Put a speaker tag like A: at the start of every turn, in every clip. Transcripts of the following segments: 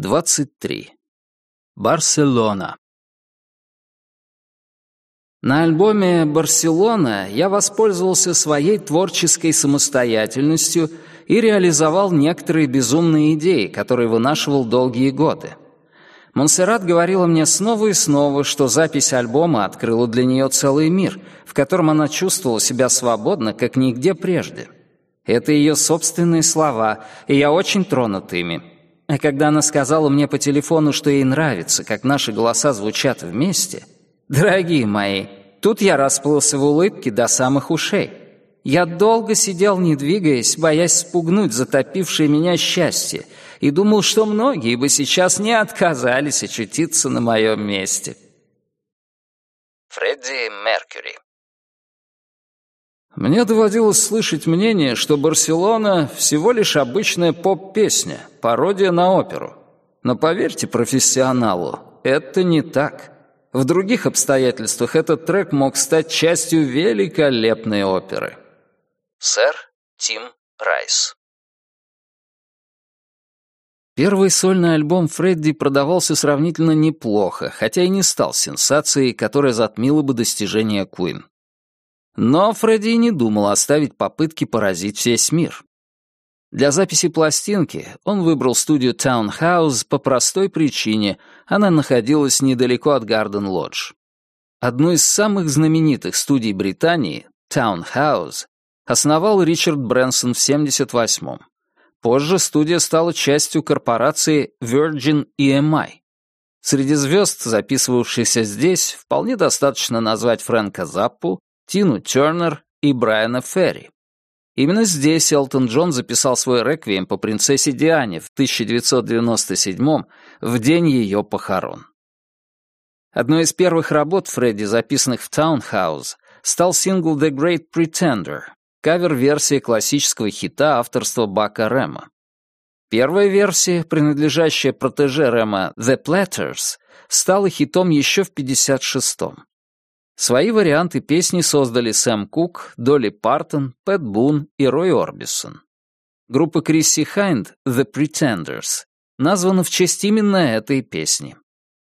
A: 23. Барселона. На альбоме «Барселона» я воспользовался своей творческой самостоятельностью и реализовал некоторые безумные идеи, которые вынашивал долгие годы. Монсеррат говорила мне снова и снова, что запись альбома открыла для нее целый мир, в котором она чувствовала себя свободно, как нигде прежде. Это ее собственные слова, и я очень тронут ими. А когда она сказала мне по телефону, что ей нравится, как наши голоса звучат вместе — Дорогие мои, тут я расплылся в улыбке до самых ушей. Я долго сидел, не двигаясь, боясь спугнуть затопившее меня счастье, и думал, что многие бы сейчас не отказались очутиться на моем месте.
B: Фредди Меркьюри
A: Мне доводилось слышать мнение, что «Барселона» — всего лишь обычная поп-песня, пародия на оперу. Но поверьте профессионалу, это не так. В других обстоятельствах этот трек мог стать частью великолепной оперы.
B: Сэр Тим Райс
A: Первый сольный альбом Фредди продавался сравнительно неплохо, хотя и не стал сенсацией, которая затмила бы достижения Куин. Но Фредди не думал оставить попытки поразить весь мир. Для записи пластинки он выбрал студию Townhouse по простой причине — она находилась недалеко от Гарден-Лодж. Одну из самых знаменитых студий Британии, Townhouse, основал Ричард Брэнсон в 78-м. Позже студия стала частью корпорации Virgin EMI. Среди звезд, записывавшихся здесь, вполне достаточно назвать Фрэнка Заппу, Тину Тернер и Брайана Ферри. Именно здесь Элтон Джон записал свой реквием по принцессе Диане в 1997 в день ее похорон. Одной из первых работ Фредди, записанных в Townhouse, стал сингл «The Great Pretender», кавер-версия классического хита авторства Бака Рэма. Первая версия, принадлежащая протеже Рэма «The Platters», стала хитом еще в 56-м. Свои варианты песни создали Сэм Кук, Долли Партон, Пэт Бун и Рой Орбисон. Группа Крисси Хайнд «The Pretenders» названа в честь именно этой песни.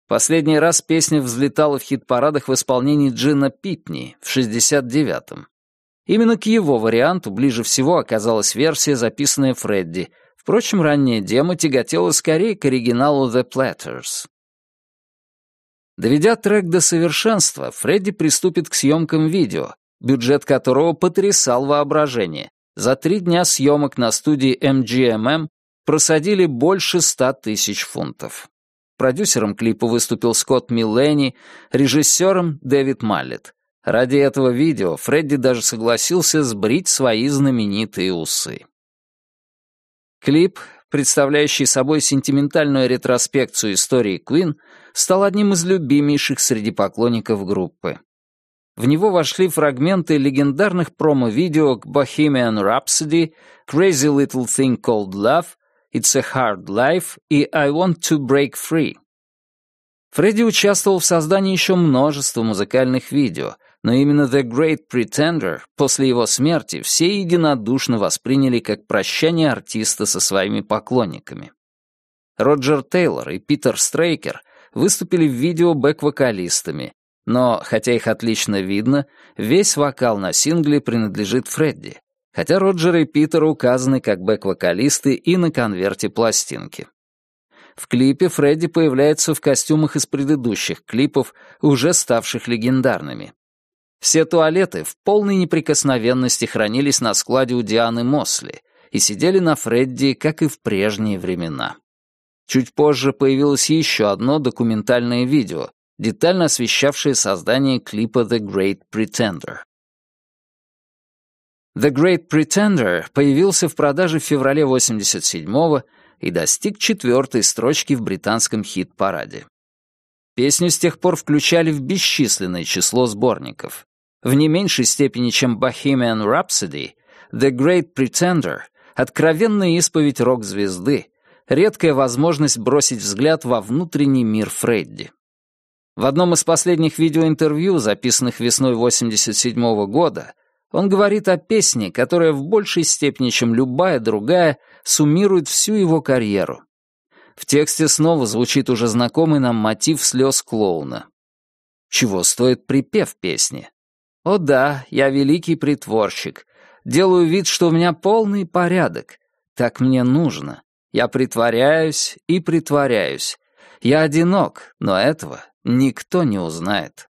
A: Последний раз песня взлетала в хит-парадах в исполнении Джина Питни в 69-м. Именно к его варианту ближе всего оказалась версия, записанная Фредди. Впрочем, ранняя демо тяготела скорее к оригиналу The Platters. Доведя трек до совершенства, Фредди приступит к съемкам видео, бюджет которого потрясал воображение. За три дня съемок на студии MGMM просадили больше ста тысяч фунтов. Продюсером клипа выступил Скотт Милленни, режиссером — Дэвид Маллет. Ради этого видео Фредди даже согласился сбрить свои знаменитые усы. Клип, представляющий собой сентиментальную ретроспекцию истории Queen, стал одним из любимейших среди поклонников группы. В него вошли фрагменты легендарных промо-видео к Bohemian Rhapsody, Crazy Little Thing Called Love, It's a Hard Life и I Want to Break Free. Фредди участвовал в создании еще множества музыкальных видео, но именно The Great Pretender после его смерти все единодушно восприняли как прощание артиста со своими поклонниками. Роджер Тейлор и Питер Стрейкер выступили в видео бэк-вокалистами, но, хотя их отлично видно, весь вокал на сингле принадлежит Фредди, хотя Роджер и Питер указаны как бэк-вокалисты и на конверте пластинки. В клипе Фредди появляется в костюмах из предыдущих клипов, уже ставших легендарными. Все туалеты в полной неприкосновенности хранились на складе у Дианы Мосли и сидели на Фредди, как и в прежние времена. Чуть позже появилось еще одно документальное видео, детально освещавшее создание клипа «The Great Pretender». «The Great Pretender» появился в продаже в феврале 87-го и достиг четвертой строчки в британском хит-параде. Песню с тех пор включали в бесчисленное число сборников. В не меньшей степени, чем Bohemian Rhapsody, «The Great Pretender» — откровенная исповедь рок-звезды, редкая возможность бросить взгляд во внутренний мир Фредди. В одном из последних видеоинтервью, записанных весной 87 -го года, он говорит о песне, которая в большей степени, чем любая другая, суммирует всю его карьеру. В тексте снова звучит уже знакомый нам мотив слез клоуна. Чего стоит припев песни? «О да, я великий притворщик. Делаю вид, что у меня полный порядок. Так мне нужно. Я притворяюсь и притворяюсь. Я одинок, но этого никто не узнает».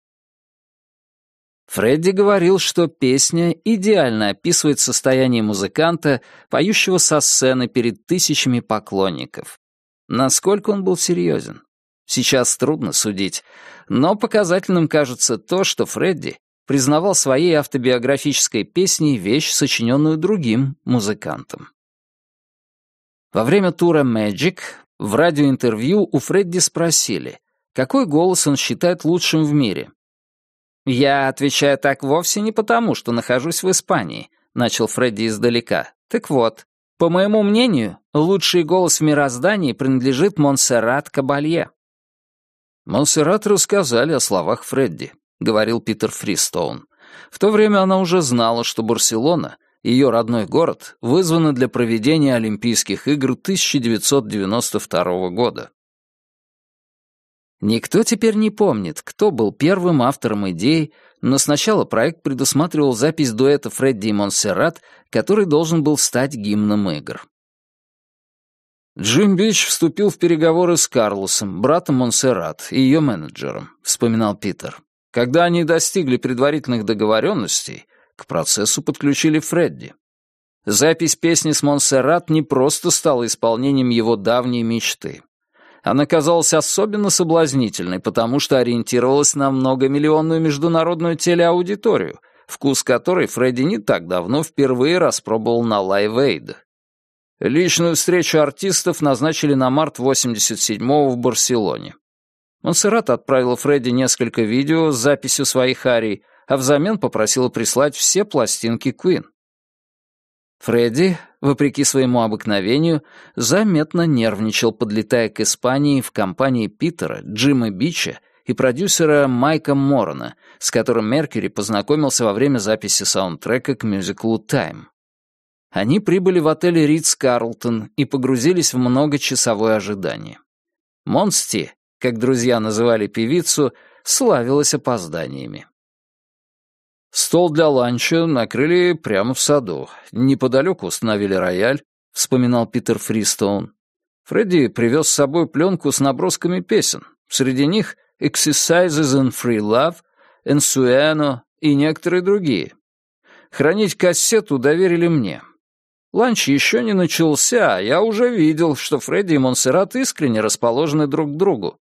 A: Фредди говорил, что песня идеально описывает состояние музыканта, поющего со сцены перед тысячами поклонников. Насколько он был серьезен? Сейчас трудно судить, но показательным кажется то, что Фредди признавал своей автобиографической песней вещь, сочиненную другим музыкантом. Во время тура Magic в радиоинтервью у Фредди спросили, какой голос он считает лучшим в мире. «Я отвечаю так вовсе не потому, что нахожусь в Испании», — начал Фредди издалека. «Так вот, по моему мнению, лучший голос в мироздании принадлежит Монсеррат Кабалье».
C: «Монсеррат рассказали о словах Фредди», — говорил Питер Фристоун. В то время она уже знала, что Барселона, ее родной город, вызвана для проведения Олимпийских игр 1992 года.
A: Никто теперь не помнит, кто был первым автором идей, но сначала проект предусматривал запись дуэта Фредди и Монсеррат, который должен был стать гимном игр.
C: «Джим Бич вступил в переговоры с Карлосом, братом Монсеррат и ее менеджером», — вспоминал Питер. «Когда они достигли предварительных договоренностей, к процессу подключили Фредди. Запись песни с Монсеррат не просто стала исполнением его давней мечты. Она казалась особенно соблазнительной, потому что ориентировалась на многомиллионную международную телеаудиторию, вкус которой Фредди не так давно впервые распробовал на Live Aid. Личную встречу артистов назначили на март 87-го в Барселоне. Монсеррат отправила Фредди несколько видео с записью своих арий, а взамен попросила прислать все пластинки Queen.
A: Фредди, вопреки своему обыкновению, заметно нервничал, подлетая к Испании в компании Питера, Джима Бича и продюсера Майка Морона, с которым Меркьюри познакомился во время записи саундтрека к мюзиклу «Тайм». Они прибыли в отель Ридс Карлтон и погрузились в многочасовое ожидание. Монсти, как друзья называли певицу, славилась опозданиями.
C: Стол для ланча накрыли прямо в саду. Неподалеку установили рояль, вспоминал Питер Фристоун. Фредди привез с собой пленку с набросками песен. Среди них «Exercises in Free Love», «Ensueno» и некоторые другие. Хранить кассету доверили мне. Ланч еще не начался, а я уже видел, что Фредди и Монсеррат искренне расположены друг к другу.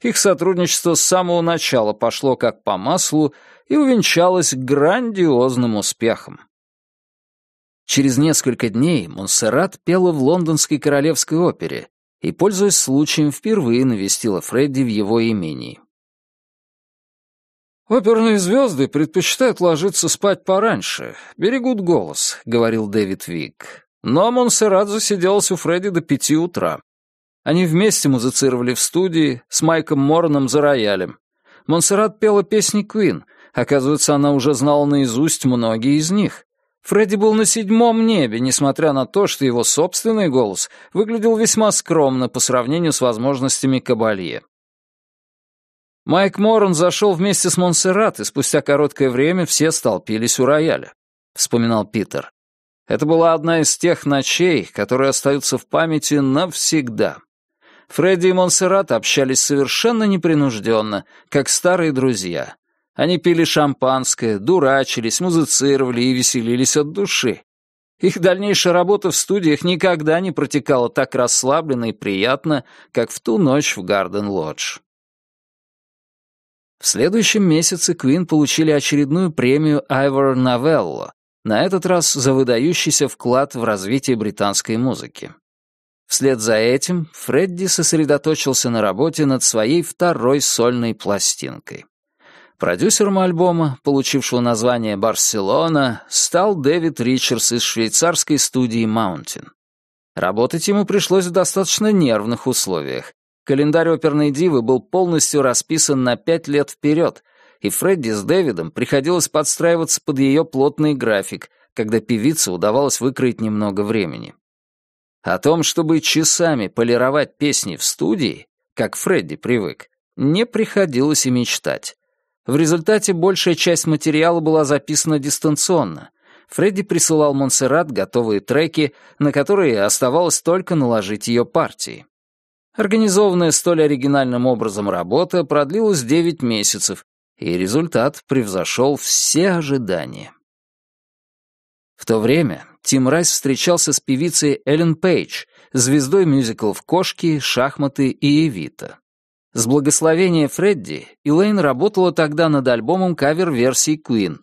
C: Их сотрудничество с самого начала пошло как по маслу и увенчалось грандиозным успехом.
A: Через несколько дней Монсеррат пела в лондонской королевской опере и, пользуясь случаем, впервые навестила Фредди в его имении.
C: «Оперные звезды предпочитают ложиться спать пораньше, берегут голос», — говорил Дэвид Вик. Но Монсеррат засиделась у Фредди до пяти утра. Они вместе музицировали в студии с Майком Мороном за роялем. Монсеррат пела песни Куин. Оказывается, она уже знала наизусть многие из них. Фредди был на седьмом небе, несмотря на то, что его собственный голос выглядел весьма скромно по сравнению с возможностями Кабалье. Майк Морон зашел вместе с Монсеррат, и спустя короткое время все столпились у рояля, — вспоминал Питер. Это была одна из тех ночей, которые остаются в памяти навсегда. Фредди и Монсеррат общались совершенно непринужденно, как старые друзья. Они пили шампанское, дурачились, музицировали и веселились от души. Их дальнейшая работа в студиях никогда не протекала так расслабленно и приятно, как в ту ночь в Гарден-Лодж.
A: В следующем месяце Квин получили очередную премию Айвор Новелло, на этот раз за выдающийся вклад в развитие британской музыки. Вслед за этим Фредди сосредоточился на работе над своей второй сольной пластинкой. Продюсером альбома, получившего название «Барселона», стал Дэвид Ричардс из швейцарской студии «Маунтин». Работать ему пришлось в достаточно нервных условиях. Календарь оперной дивы был полностью расписан на пять лет вперед, и Фредди с Дэвидом приходилось подстраиваться под ее плотный график, когда певице удавалось выкроить немного времени. О том, чтобы часами полировать песни в студии, как Фредди привык, не приходилось и мечтать. В результате большая часть материала была записана дистанционно. Фредди присылал Монсеррат готовые треки, на которые оставалось только наложить ее партии. Организованная столь оригинальным образом работа продлилась 9 месяцев, и результат превзошел все ожидания. В то время Тим Райс встречался с певицей Эллен Пейдж, звездой мюзиклов «Кошки», «Шахматы» и «Эвита». С благословения Фредди Элейн работала тогда над альбомом кавер-версий Queen.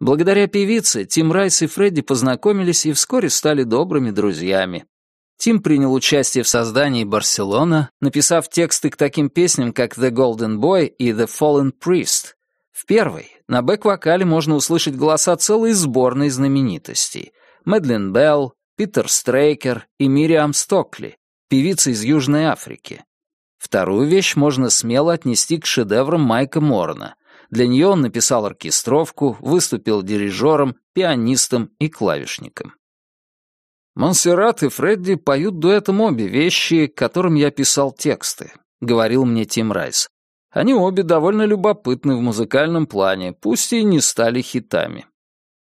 A: Благодаря певице Тим Райс и Фредди познакомились и вскоре стали добрыми друзьями. Тим принял участие в создании «Барселона», написав тексты к таким песням, как «The Golden Boy» и «The Fallen Priest». В первой на бэк-вокале можно услышать голоса целой сборной знаменитостей. Мэдлин Белл, Питер Стрейкер и Мириам Стокли, певицы из Южной Африки. Вторую вещь можно смело отнести к шедеврам Майка Морона. Для нее он написал оркестровку, выступил дирижером, пианистом и клавишником. «Монсеррат и Фредди поют дуэтом обе вещи, которым я писал тексты», — говорил мне Тим Райс. «Они обе довольно любопытны в музыкальном плане, пусть и не стали хитами.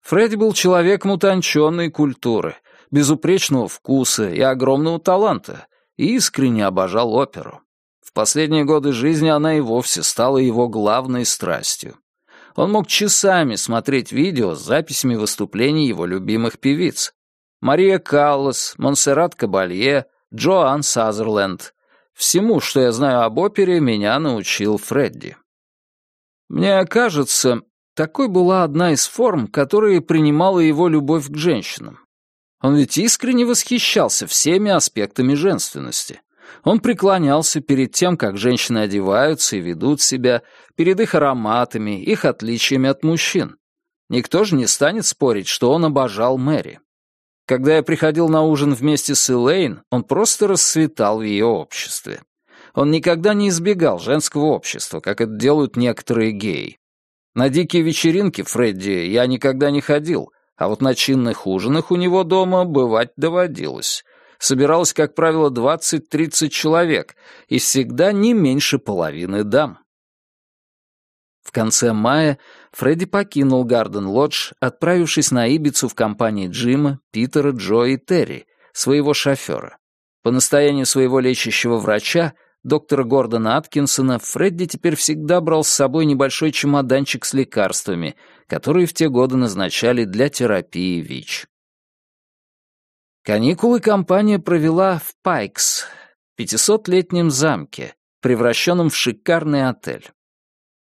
A: Фредди был человеком утонченной культуры, безупречного вкуса и огромного таланта, и искренне обожал оперу. В последние годы жизни она и вовсе стала его главной страстью. Он мог часами смотреть видео с записями выступлений его любимых певиц. Мария Каллас, Монсеррат Кабалье, Джоан Сазерленд. Всему, что я знаю об опере, меня научил Фредди. Мне кажется, такой была одна из форм, которые принимала его любовь к женщинам. Он ведь искренне восхищался всеми аспектами женственности. Он преклонялся перед тем, как женщины одеваются и ведут себя, перед их ароматами, их отличиями от мужчин. Никто же не станет спорить, что он обожал Мэри. Когда я приходил на ужин вместе с Элейн, он просто расцветал в ее обществе. Он никогда не избегал женского общества, как это делают некоторые геи. На дикие вечеринки Фредди я никогда не ходил, а вот на чинных ужинах у него дома бывать доводилось. Собиралось, как правило, 20-30 человек, и всегда не меньше половины дам. В конце мая Фредди покинул Гарден-Лодж, отправившись на Ибицу в компании Джима, Питера, Джо и Терри, своего шофера. По настоянию своего лечащего врача, доктора Гордона Аткинсона, Фредди теперь всегда брал с собой небольшой чемоданчик с лекарствами, которые в те годы назначали для терапии ВИЧ. Каникулы компания провела в Пайкс, 500-летнем замке, превращенном в шикарный отель.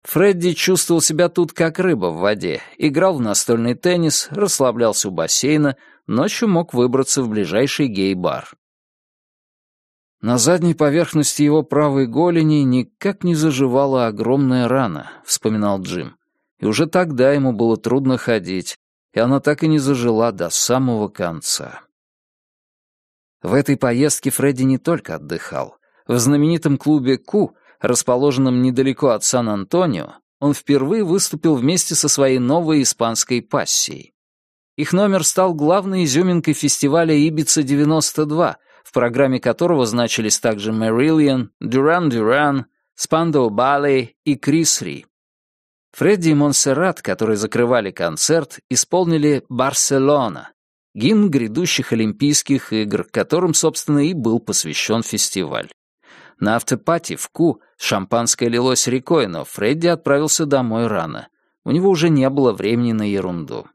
A: Фредди чувствовал себя тут как рыба в воде, играл в настольный теннис, расслаблялся у бассейна, ночью мог выбраться в ближайший гей-бар. На задней поверхности его правой голени никак не заживала огромная рана, вспоминал Джим. И уже тогда ему было трудно ходить, и она так и не зажила до самого конца. В этой поездке Фредди не только отдыхал. В знаменитом клубе «Ку» расположенном недалеко от Сан-Антонио, он впервые выступил вместе со своей новой испанской пассией. Их номер стал главной изюминкой фестиваля «Ибица-92», в программе которого значились также Мэрилиан, Дюран Дюран, Спандоу Баллей и Крис Ри. Фредди и Монсеррат, которые закрывали концерт, исполнили «Барселона», гимн грядущих Олимпийских игр, которым, собственно, и был посвящен фестиваль. На автопати в Ку шампанское лилось рекой, но Фредди отправился домой рано. У него уже не было времени на ерунду.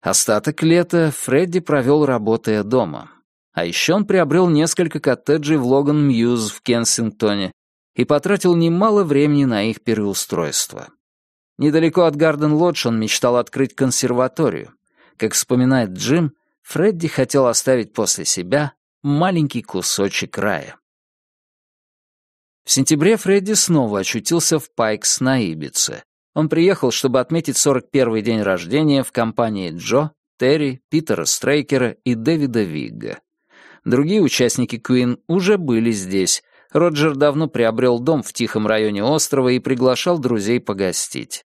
A: Остаток лета Фредди провел, работая дома. А еще он приобрел несколько коттеджей в Логан-Мьюз в Кенсингтоне и потратил немало времени на их переустройство. Недалеко от Гарден-Лодж он мечтал открыть консерваторию. Как вспоминает Джим, Фредди хотел оставить после себя маленький кусочек рая. В сентябре Фредди снова очутился в Пайкс на Ибице. Он приехал, чтобы отметить 41-й день рождения в компании Джо, Терри, Питера Стрейкера и Дэвида Вигга. Другие участники Queen уже были здесь. Роджер давно приобрел дом в тихом районе острова и приглашал друзей погостить.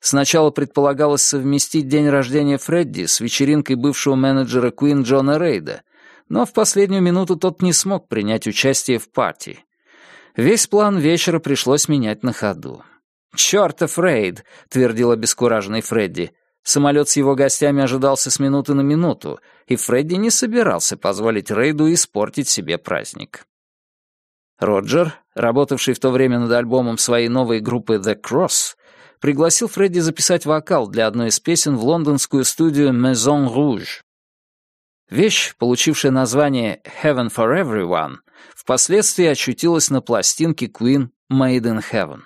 A: Сначала предполагалось совместить день рождения Фредди с вечеринкой бывшего менеджера Queen Джона Рейда, но в последнюю минуту тот не смог принять участие в партии. Весь план вечера пришлось менять на ходу. «Чёртов Рейд!» — твердил обескураженный Фредди. Самолет с его гостями ожидался с минуты на минуту, и Фредди не собирался позволить Рейду испортить себе праздник. Роджер, работавший в то время над альбомом своей новой группы The Cross, пригласил Фредди записать вокал для одной из песен в лондонскую студию Maison Rouge. Вещь, получившая название «Heaven for Everyone», впоследствии очутилась на пластинке Queen «Made in Heaven».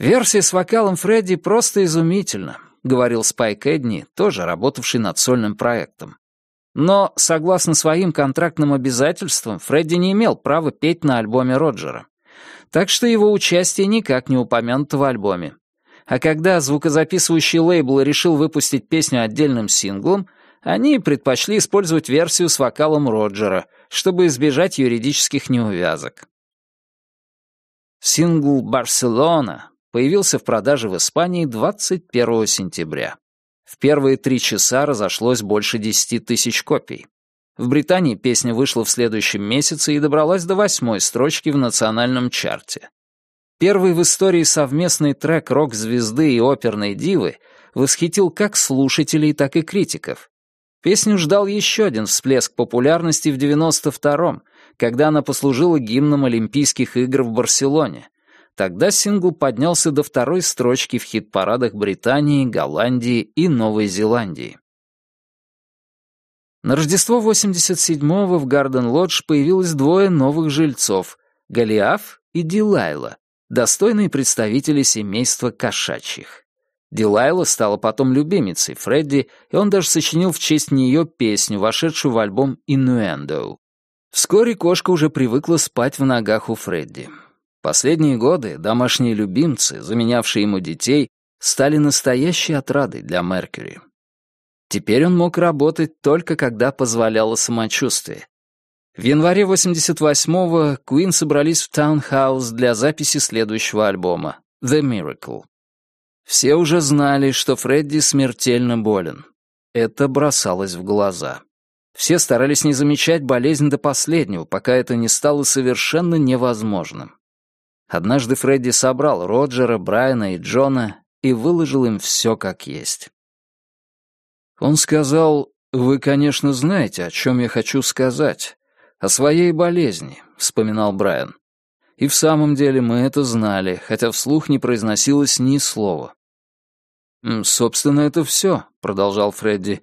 A: «Версия с вокалом Фредди просто изумительна», — говорил Спайк Эдни, тоже работавший над сольным проектом. Но, согласно своим контрактным обязательствам, Фредди не имел права петь на альбоме Роджера. Так что его участие никак не упомянуто в альбоме. А когда звукозаписывающий лейбл решил выпустить песню отдельным синглом, они предпочли использовать версию с вокалом Роджера, чтобы избежать юридических неувязок. Сингл «Барселона» появился в продаже в Испании 21 сентября. В первые три часа разошлось больше десяти тысяч копий. В Британии песня вышла в следующем месяце и добралась до восьмой строчки в национальном чарте. Первый в истории совместный трек рок-звезды и оперной дивы восхитил как слушателей, так и критиков. Песню ждал еще один всплеск популярности в 92-м, когда она послужила гимном Олимпийских игр в Барселоне, Тогда сингл поднялся до второй строчки в хит-парадах Британии, Голландии и Новой Зеландии. На Рождество 87-го в Гарден-Лодж появилось двое новых жильцов — Голиаф и Дилайла, достойные представители семейства кошачьих. Дилайла стала потом любимицей Фредди, и он даже сочинил в честь нее песню, вошедшую в альбом «Innuendo». Вскоре кошка уже привыкла спать в ногах у Фредди. Последние годы домашние любимцы, заменявшие ему детей, стали настоящей отрадой для Меркьюри. Теперь он мог работать только когда позволяло самочувствие. В январе 88-го Queen собрались в Townhouse для записи следующего альбома «The Miracle». Все уже знали, что Фредди смертельно болен. Это бросалось в глаза. Все старались не замечать болезнь до последнего, пока это не стало совершенно невозможным. Однажды Фредди собрал Роджера, Брайана и Джона и выложил им все как есть. Он сказал, «Вы, конечно, знаете, о чем я хочу сказать. О своей болезни», — вспоминал Брайан. И в самом деле мы это знали, хотя вслух не произносилось ни слова. «Собственно, это все», — продолжал Фредди.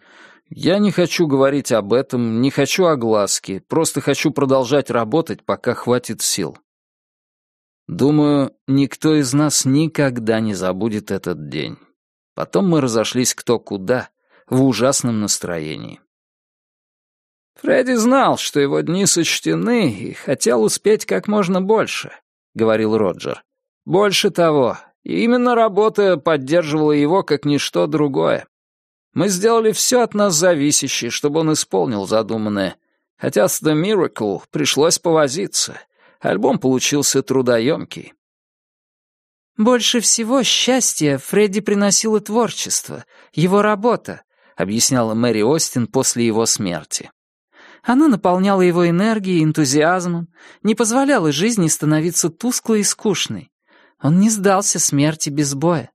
A: «Я не хочу говорить об этом, не хочу огласки, просто хочу продолжать работать, пока хватит сил. Думаю, никто из нас никогда не забудет этот день. Потом мы разошлись кто куда, в ужасном настроении. «Фредди знал, что его дни сочтены, и хотел успеть как можно больше», — говорил Роджер. «Больше того, именно работа поддерживала его как ничто другое. Мы сделали все от нас зависящее, чтобы он исполнил задуманное, хотя с The Miracle пришлось повозиться, Альбом получился трудоемкий.
D: «Больше всего счастья Фредди приносило творчество, его работа», объясняла Мэри Остин после его смерти. Она наполняла его энергией и энтузиазмом, не позволяла жизни становиться тусклой и скучной. Он не сдался смерти без боя.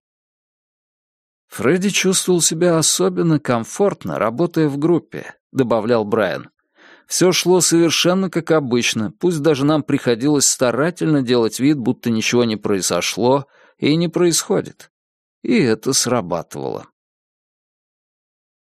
C: Фредди чувствовал себя особенно комфортно, работая в группе, добавлял Брайан. Все шло совершенно как обычно, пусть даже нам приходилось старательно делать вид, будто ничего не произошло и не происходит. И это срабатывало.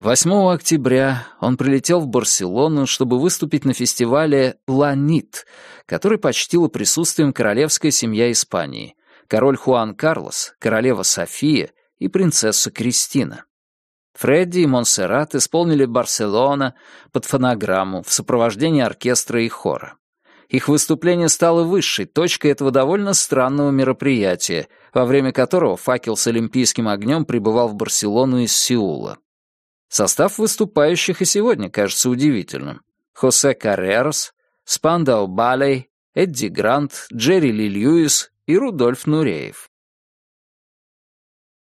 C: 8 октября он прилетел в Барселону, чтобы выступить на фестивале «Ла Нит», который почтила присутствием королевская семья Испании, король Хуан Карлос, королева София и принцесса Кристина. Фредди и Монсеррат исполнили «Барселона» под фонограмму в сопровождении оркестра и хора. Их выступление стало высшей точкой этого довольно странного мероприятия, во время которого факел с олимпийским огнем прибывал в Барселону из Сеула. Состав выступающих и сегодня кажется удивительным. Хосе Каррерос, Спандау Балей, Эдди Грант, Джерри Ли Льюис и Рудольф Нуреев.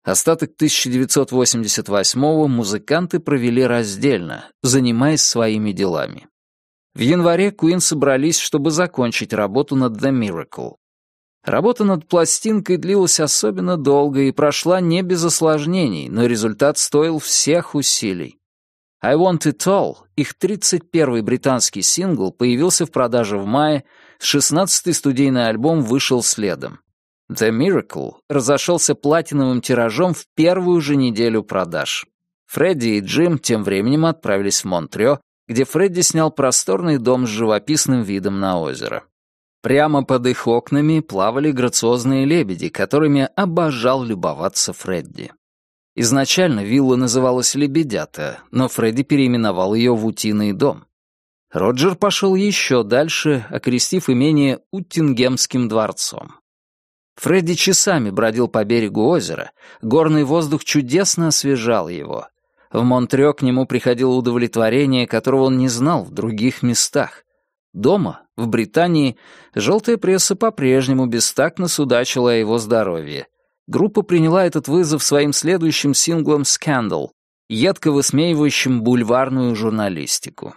A: Остаток 1988-го музыканты провели раздельно, занимаясь своими делами. В январе Куин собрались, чтобы закончить работу над The Miracle. Работа над пластинкой длилась особенно долго и прошла не без осложнений, но результат стоил всех усилий. I Want It All, их 31-й британский сингл, появился в продаже в мае, 16-й студийный альбом вышел следом. The Miracle разошелся платиновым тиражом в первую же неделю продаж. Фредди и Джим тем временем отправились в Монтрео, где Фредди снял просторный дом с живописным видом на озеро. Прямо под их окнами плавали грациозные лебеди, которыми обожал любоваться Фредди. Изначально вилла называлась «Лебедята», но Фредди переименовал ее в «Утиный дом». Роджер пошел еще дальше, окрестив имение Уттингемским дворцом. Фредди часами бродил по берегу озера, горный воздух чудесно освежал его. В Монтрё к нему приходило удовлетворение, которого он не знал в других местах. Дома, в Британии, желтая пресса по-прежнему бестактно судачила о его здоровье. Группа приняла этот вызов своим следующим синглом «Scandal», едко высмеивающим бульварную журналистику.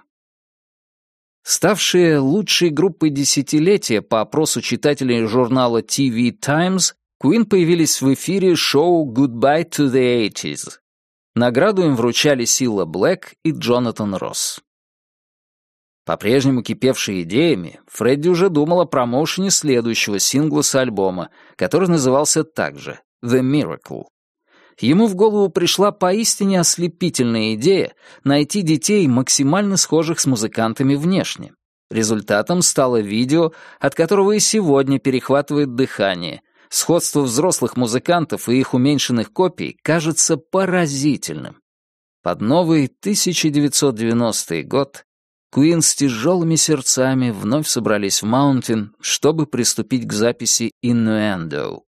A: Ставшие лучшей группой десятилетия по опросу читателей журнала TV Times, Queen появились в эфире шоу «Goodbye to the 80s». Награду им вручали Сила Блэк и Джонатан Росс. По-прежнему кипевший идеями, Фредди уже думал о промоушене следующего сингла с альбома, который назывался также «The Miracle». Ему в голову пришла поистине ослепительная идея найти детей, максимально схожих с музыкантами внешне. Результатом стало видео, от которого и сегодня перехватывает дыхание. Сходство взрослых музыкантов и их уменьшенных копий кажется поразительным. Под новый 1990 год Куин с тяжелыми сердцами вновь собрались в Маунтин, чтобы приступить к записи «Innuendo».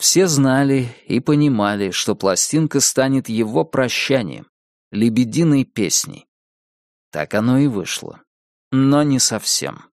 A: Все знали и понимали, что пластинка станет его прощанием, лебединой песней. Так оно и вышло. Но не совсем.